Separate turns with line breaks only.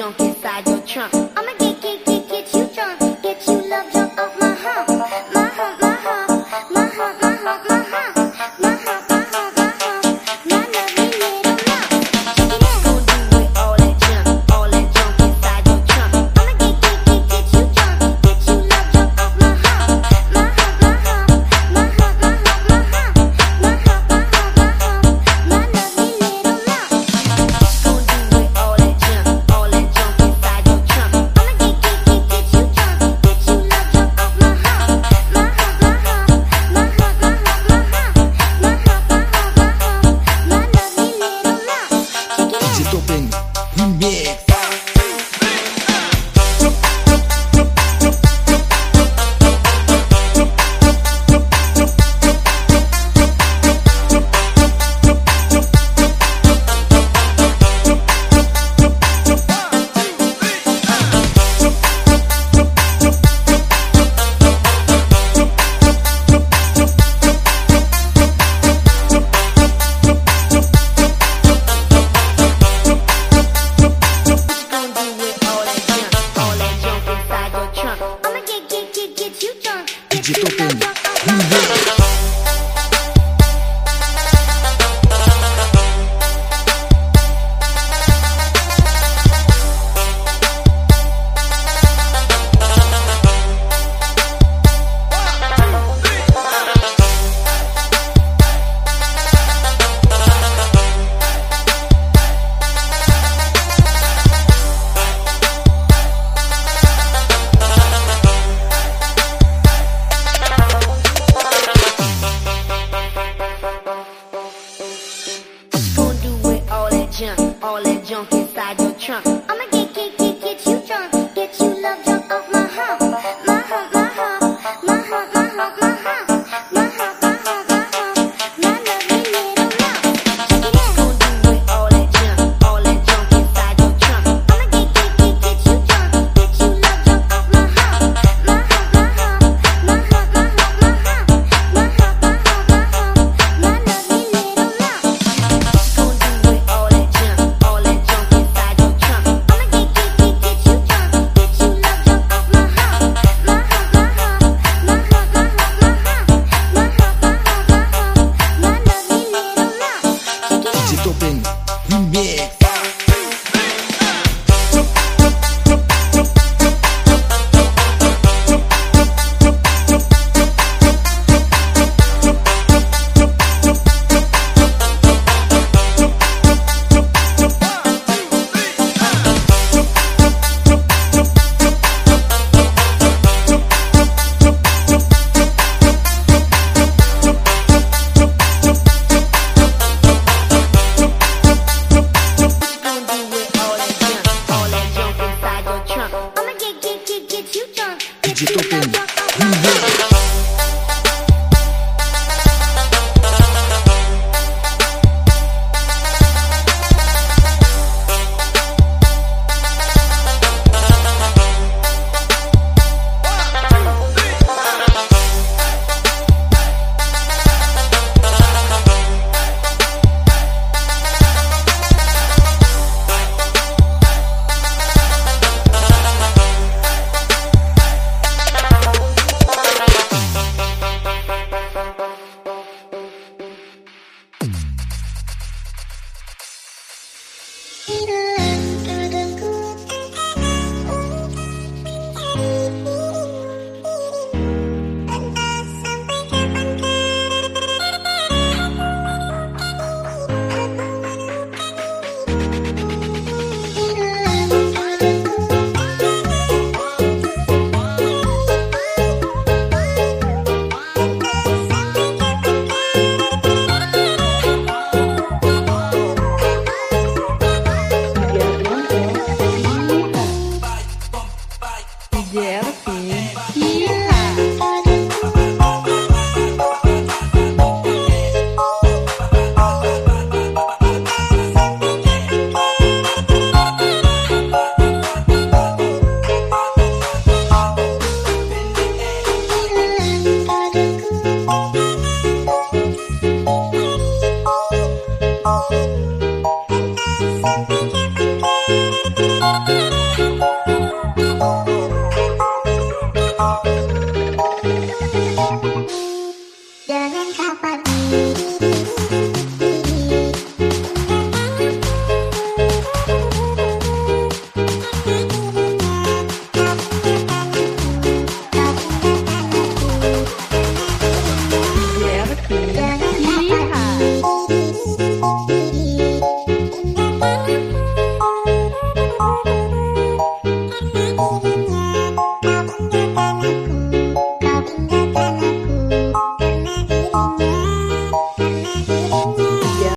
junk inside your trunk. Peter. Yeah.
Dengan
kapan?